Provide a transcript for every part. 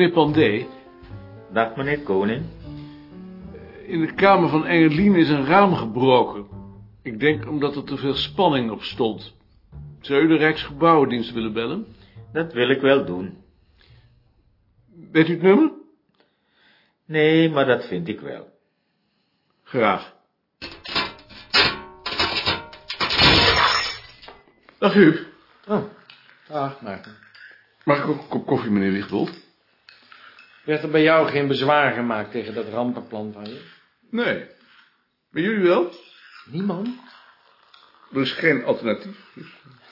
meneer Pandé. Dag, meneer Koning. In de kamer van Engelien is een raam gebroken. Ik denk omdat er te veel spanning op stond. Zou u de Rijksgebouwendienst willen bellen? Dat wil ik wel doen. Weet u het nummer? Nee, maar dat vind ik wel. Graag. Dag u. Oh, dag Maarten. Mag ik ook een kop koffie, meneer Wichtbold? Werd er bij jou geen bezwaar gemaakt tegen dat rampenplan van je? Nee. Bij jullie wel? Niemand? Er is geen alternatief.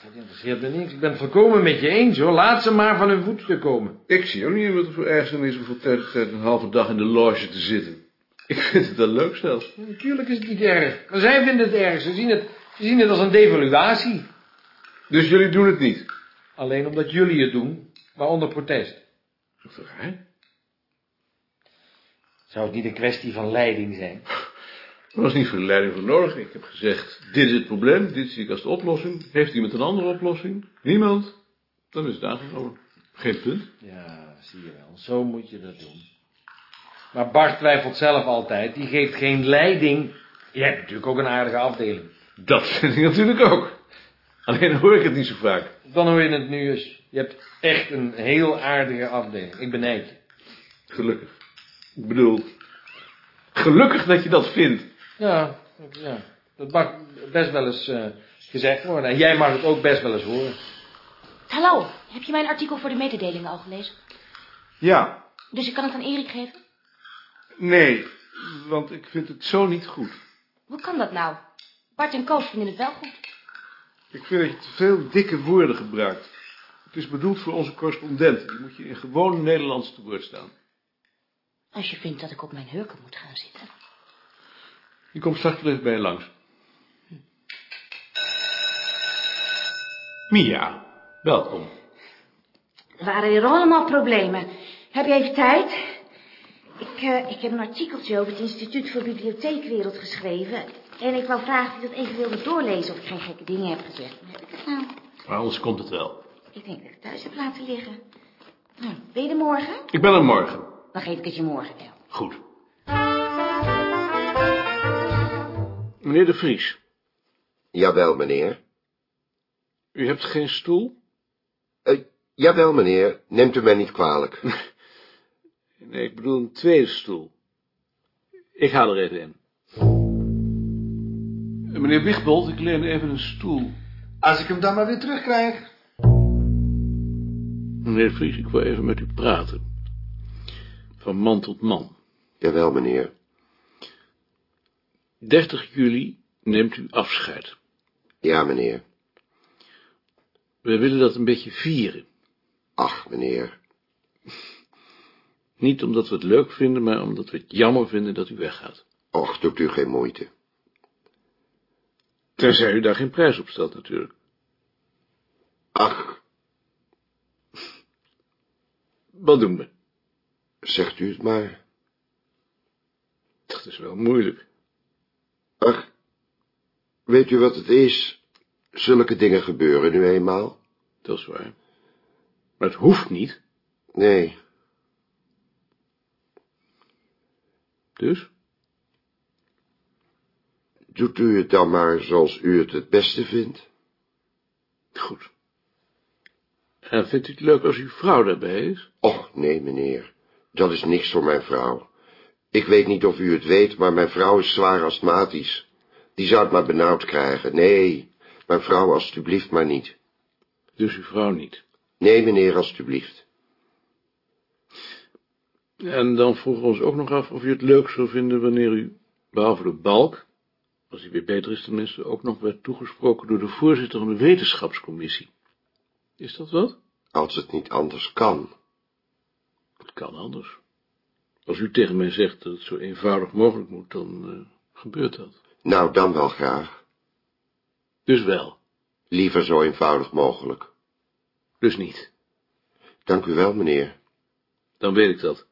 Dat interesseert me niks. Ik ben het volkomen met je eens hoor. Laat ze maar van hun voetstuk komen. Ik zie ook niet wat er voor ergens is om voor tijd, tijd een halve dag in de loge te zitten. Ik vind het wel leuk zelfs. Ja, natuurlijk is het niet erg. Maar zij vinden het erg. Ze zien het, ze zien het als een devaluatie. Dus jullie doen het niet? Alleen omdat jullie het doen, maar onder protest. Dat is toch raar? Zou het niet een kwestie van leiding zijn? Er was niet veel leiding voor nodig. Ik heb gezegd, dit is het probleem, dit zie ik als de oplossing. Heeft iemand een andere oplossing? Niemand? Dan is het aangenomen. Geen punt. Ja, zie je wel. Zo moet je dat doen. Maar Bart twijfelt zelf altijd. Die geeft geen leiding. Je hebt natuurlijk ook een aardige afdeling. Dat vind ik natuurlijk ook. Alleen hoor ik het niet zo vaak. Dan hoor je het nu eens. Je hebt echt een heel aardige afdeling. Ik benijd je. Gelukkig. Ik bedoel, gelukkig dat je dat vindt. Ja, ja. dat mag best wel eens eh, gezegd worden. En jij mag het ook best wel eens horen. Hallo, heb je mijn artikel voor de mededelingen al gelezen? Ja, Dus ik kan het aan Erik geven? nee, want ik vind het zo niet goed. Hoe kan dat nou? Bart en Koos vinden het wel goed. Ik vind dat je te veel dikke woorden gebruikt. Het is bedoeld voor onze correspondenten. Die moet je in gewoon Nederlands te woord staan. Als je vindt dat ik op mijn hurken moet gaan zitten. Die komt straks even bij je langs. Mia, welkom. Er waren weer allemaal problemen. Heb je even tijd? Ik, eh, ik heb een artikeltje over het Instituut voor Bibliotheekwereld geschreven. En ik wou vragen of je dat even wilde doorlezen of ik geen gekke dingen heb gezegd. Maar heb ik het nou? Maar anders komt het wel. Ik denk dat ik het thuis heb laten liggen. Nou, ben je er morgen? Ik ben er morgen. Dan geef ik het je morgen. Goed. Meneer de Vries, Jawel, meneer. u hebt geen stoel? Eh, jawel, meneer. Neemt u mij niet kwalijk. Nee, ik bedoel een tweede stoel. Ik haal er even in. Eh, Meneer Wichtbold, ik leen even een stoel. Als ik hem dan maar weer terugkrijg. Meneer de Vries, ik wil even met u praten. Van man tot man. Jawel, meneer. 30 juli neemt u afscheid. Ja, meneer. We willen dat een beetje vieren. Ach, meneer. Niet omdat we het leuk vinden, maar omdat we het jammer vinden dat u weggaat. Och, doet u geen moeite. Tenzij u daar geen prijs op stelt, natuurlijk. Ach, Wat doen we? Zegt u het maar. Dat is wel moeilijk. Ach, weet u wat het is? Zulke dingen gebeuren nu eenmaal. Dat is waar. Maar het hoeft niet. Nee, Dus? doet u het dan maar zoals u het het beste vindt. Goed. En vindt u het leuk als uw vrouw daarbij is? Och, nee, meneer. Dat is niks voor mijn vrouw. Ik weet niet of u het weet, maar mijn vrouw is zwaar astmatisch. Die zou het maar benauwd krijgen. Nee, mijn vrouw alstublieft maar niet. Dus uw vrouw niet. Nee, meneer, alstublieft. En dan vroegen we ons ook nog af of u het leuk zou vinden wanneer u, behalve de balk, als hij weer beter is tenminste, ook nog werd toegesproken door de voorzitter van de wetenschapscommissie. Is dat wat? Als het niet anders kan. Het kan anders. Als u tegen mij zegt dat het zo eenvoudig mogelijk moet, dan eh, gebeurt dat. Nou, dan wel graag. Dus wel. Liever zo eenvoudig mogelijk. Dus niet. Dank u wel, meneer. Dan weet ik dat.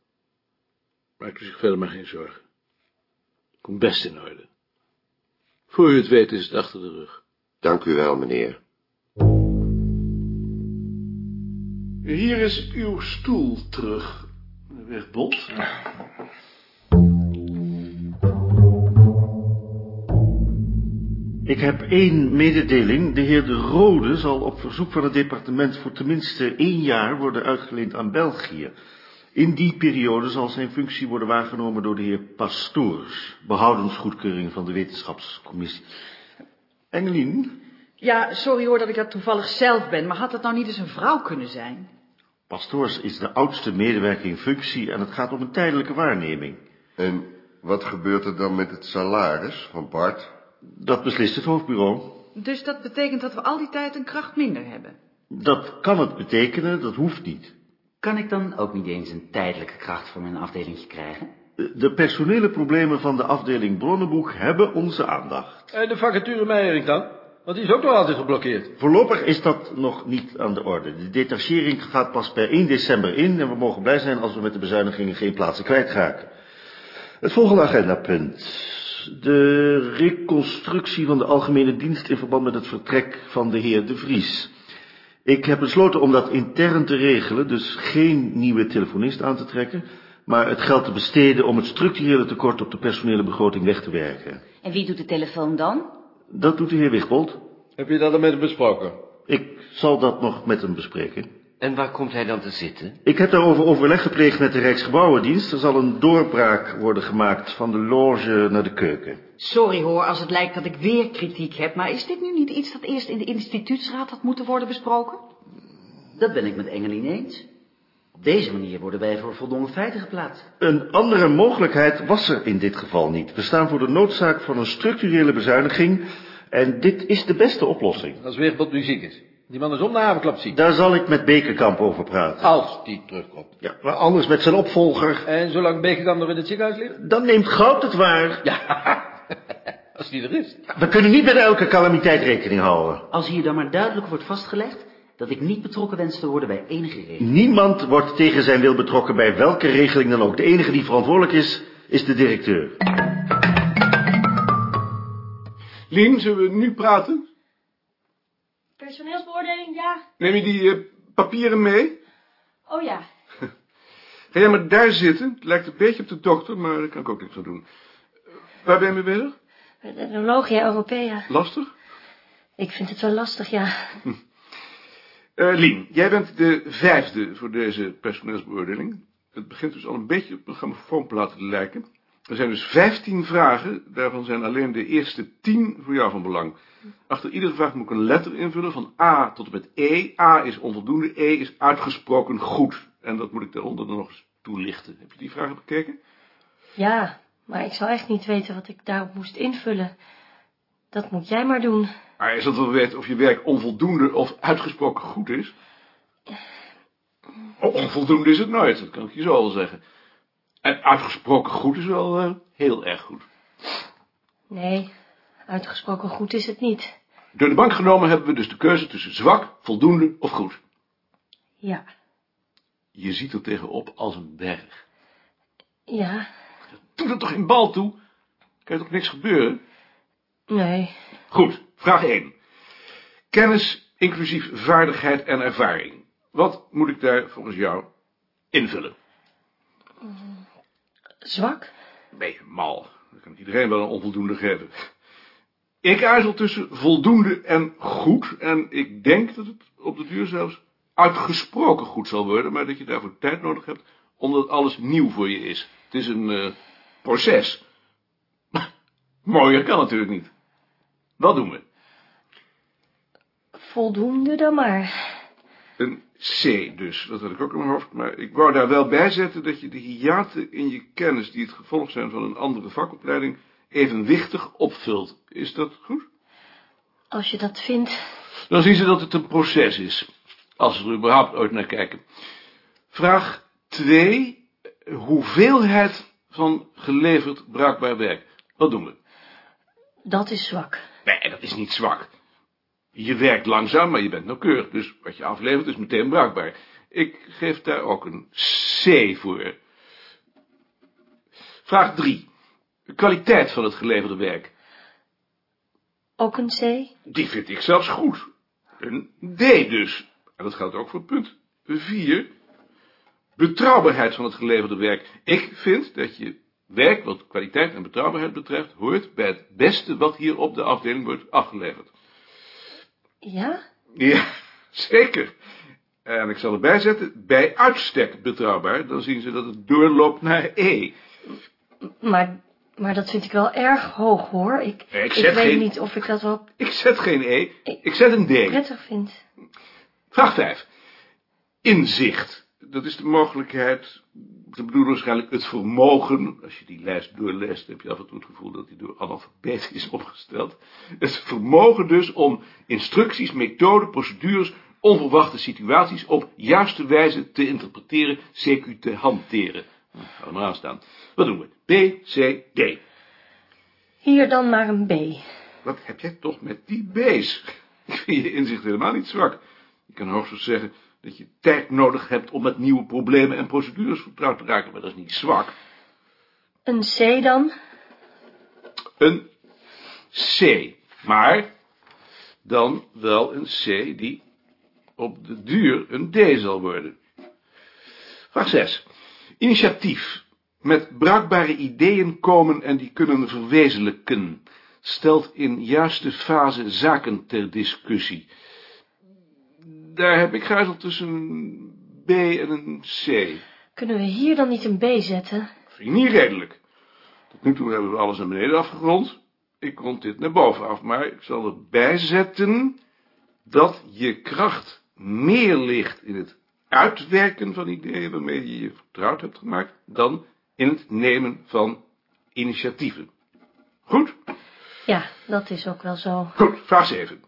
Maakt u zich verder maar geen zorgen. Komt best in orde. Voor u het weet is het achter de rug. Dank u wel, meneer. Hier is uw stoel terug. Wegbold. Ik heb één mededeling. De heer De Rode zal op verzoek van het departement voor tenminste één jaar worden uitgeleend aan België. In die periode zal zijn functie worden waargenomen door de heer Pastoors, behoudensgoedkeuring van de wetenschapscommissie. Engelien, Ja, sorry hoor dat ik dat toevallig zelf ben, maar had het nou niet eens een vrouw kunnen zijn? Pastoors is de oudste medewerker in functie en het gaat om een tijdelijke waarneming. En wat gebeurt er dan met het salaris van Bart? Dat beslist het hoofdbureau. Dus dat betekent dat we al die tijd een kracht minder hebben. Dat kan het betekenen, dat hoeft niet. Kan ik dan ook niet eens een tijdelijke kracht voor mijn afdelingje krijgen? De personele problemen van de afdeling Bronnenboek hebben onze aandacht. En de vacature Meijering dan? Want die is ook nog altijd geblokkeerd. Voorlopig is dat nog niet aan de orde. De detachering gaat pas per 1 december in en we mogen blij zijn als we met de bezuinigingen geen plaatsen kwijtraken. Het volgende agendapunt. De reconstructie van de algemene dienst in verband met het vertrek van de heer De Vries. Ik heb besloten om dat intern te regelen, dus geen nieuwe telefonist aan te trekken, maar het geld te besteden om het structurele tekort op de personele begroting weg te werken. En wie doet de telefoon dan? Dat doet de heer Wigbold. Heb je dat dan met hem besproken? Ik zal dat nog met hem bespreken. En waar komt hij dan te zitten? Ik heb daarover overleg gepleegd met de Rijksgebouwendienst. Er zal een doorbraak worden gemaakt van de loge naar de keuken. Sorry hoor als het lijkt dat ik weer kritiek heb, maar is dit nu niet iets dat eerst in de instituutsraad had moeten worden besproken? Dat ben ik met Engelien eens. Op deze manier worden wij voor voldongen feiten geplaatst. Een andere mogelijkheid was er in dit geval niet. We staan voor de noodzaak van een structurele bezuiniging en dit is de beste oplossing. Als Weerbot nu ziek is. Die man is om de havenklap ziek. Daar zal ik met Bekerkamp over praten. Als die terugkomt. Ja, maar anders met zijn opvolger. En zolang Bekerkamp nog in het ziekenhuis ligt? Dan neemt goud het waar. Ja, als die er is. We kunnen niet met elke calamiteit rekening houden. Als hier dan maar duidelijk wordt vastgelegd dat ik niet betrokken wens te worden bij enige regeling. Niemand wordt tegen zijn wil betrokken bij welke regeling dan ook. De enige die verantwoordelijk is, is de directeur. Lien, zullen we nu praten? Personeelsbeoordeling, ja. Neem je die eh, papieren mee? Oh ja. Ga jij maar daar zitten. Het lijkt een beetje op de dokter, maar daar kan ik ook niks aan doen. Eh, Waar ben je mee bezig? Etnologia Europea. Lastig? Ik vind het wel lastig, ja. Eh Lien, jij bent de vijfde voor deze personeelsbeoordeling. Het begint dus al een beetje op een grammofoonplaat te lijken. Er zijn dus vijftien vragen, daarvan zijn alleen de eerste tien voor jou van belang. Achter iedere vraag moet ik een letter invullen, van A tot en met E. A is onvoldoende, E is uitgesproken goed. En dat moet ik daaronder dan nog eens toelichten. Heb je die vragen bekeken? Ja, maar ik zou echt niet weten wat ik daarop moest invullen. Dat moet jij maar doen. Maar is dat wel weten of je werk onvoldoende of uitgesproken goed is? Oh, Onvoldoende is het nooit, dat kan ik je zo wel zeggen. En uitgesproken goed is wel eh, heel erg goed. Nee, uitgesproken goed is het niet. Door de bank genomen hebben we dus de keuze tussen zwak, voldoende of goed. Ja, Je ziet er tegenop als een berg. ja, Doe dat toch in bal toe? Kan er toch niks gebeuren? Nee. Goed, vraag 1. Kennis inclusief vaardigheid en ervaring. Wat moet ik daar volgens jou invullen? Zwak? Ben je mal? Dan kan iedereen wel een onvoldoende geven. Ik aarzel tussen voldoende en goed. En ik denk dat het op de duur zelfs uitgesproken goed zal worden. Maar dat je daarvoor tijd nodig hebt, omdat alles nieuw voor je is. Het is een eh, proces. Mooier kan natuurlijk niet. Wat doen we? Voldoende dan maar. Een C dus, dat had ik ook in mijn hoofd. Maar ik wou daar wel bij zetten dat je de hiaten in je kennis... die het gevolg zijn van een andere vakopleiding... evenwichtig opvult. Is dat goed? Als je dat vindt. Dan zien ze dat het een proces is. Als ze er überhaupt ooit naar kijken. Vraag 2. Hoeveelheid van geleverd bruikbaar werk. Wat doen we? Dat is zwak. Nee, dat is niet zwak. Je werkt langzaam, maar je bent nauwkeurig. Dus wat je aflevert is meteen bruikbaar. Ik geef daar ook een C voor. Vraag 3. De kwaliteit van het geleverde werk. Ook een C? Die vind ik zelfs goed. Een D dus. En dat geldt ook voor punt 4. Betrouwbaarheid van het geleverde werk. Ik vind dat je werk wat kwaliteit en betrouwbaarheid betreft, hoort bij het beste wat hier op de afdeling wordt afgeleverd. Ja? Ja, zeker. En ik zal erbij zetten, bij uitstek betrouwbaar, dan zien ze dat het doorloopt naar E. Maar, maar dat vind ik wel erg hoog, hoor. Ik, Ik ik zet weet geen- niet of ik dat wel Ik zet geen E, ik zet een D. prettig vind. Vraag 5. Inzicht. Dat is de mogelijkheid, te bedoelen waarschijnlijk het vermogen, als je die lijst doorleest, heb je af en toe het gevoel dat die door analfabeten is opgesteld. Het vermogen dus om instructies, methoden, procedures, onverwachte situaties op juiste wijze te interpreteren, CQ te hanteren. Nou, gaan we maar aan staan. Wat doen we? B, C, D. Hier dan maar een B. Wat heb jij toch met die B's? Ik vind je inzicht helemaal niet zwak. Je kan hoogstens zeggen dat je tijd nodig hebt om met nieuwe problemen en procedures vertrouwd te raken, maar dat is niet zwak. Een C dan? Een C, maar dan wel een C die op de duur een D zal worden. Vraag 6. Initiatief. Met bruikbare ideeën komen en die kunnen verwezenlijken. Stelt in juiste fase zaken ter discussie. Daar heb ik gehuizeld tussen een B en een C. Kunnen we hier dan niet een B zetten? Vind ik niet redelijk. Tot nu toe hebben we alles naar beneden afgerond. Ik rond dit naar boven af, maar ik zal erbij zetten dat je kracht meer ligt in het uitwerken van ideeën waarmee je je vertrouwd hebt gemaakt, dan in het nemen van initiatieven. Goed? Ja, dat is ook wel zo. Goed, vraag 7.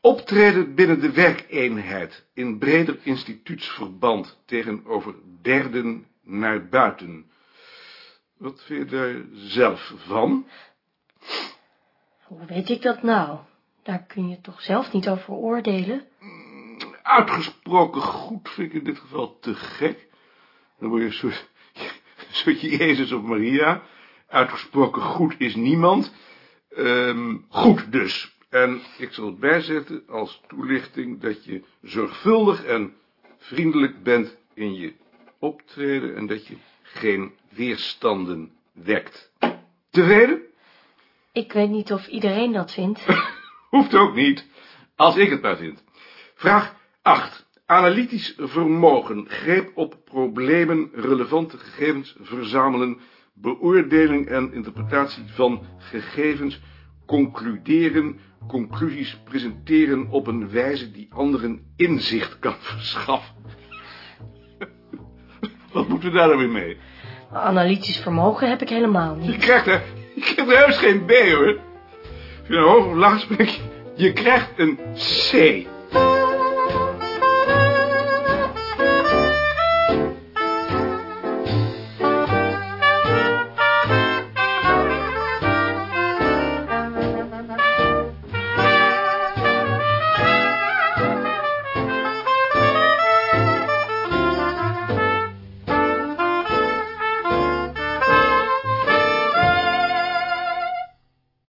Optreden binnen de werkeenheid in breder instituutsverband tegenover derden naar buiten. Wat vind je daar zelf van? Hoe weet ik dat nou? Daar kun je toch zelf niet over oordelen? Uitgesproken goed vind ik in dit geval te gek. Dan word je een soort, een soort Jezus of Maria. Uitgesproken goed is niemand. Ehm, goed dus. En ik zal het bijzetten als toelichting dat je zorgvuldig en vriendelijk bent in je optreden en dat je geen weerstanden wekt. Tevreden? Ik weet niet of iedereen dat vindt. Hoeft ook niet, als ik het maar vind. Vraag 8. Analytisch vermogen, greep op problemen, relevante gegevens verzamelen, beoordeling en interpretatie van gegevens, concluderen, conclusies presenteren op een wijze die anderen inzicht kan verschaffen. Wat moeten we daar nou weer mee? Analytisch vermogen heb ik helemaal Je niet. krijgt er, je krijgt er heus geen B hoor. Als je nou hoog of laag spreekt, je krijgt een C.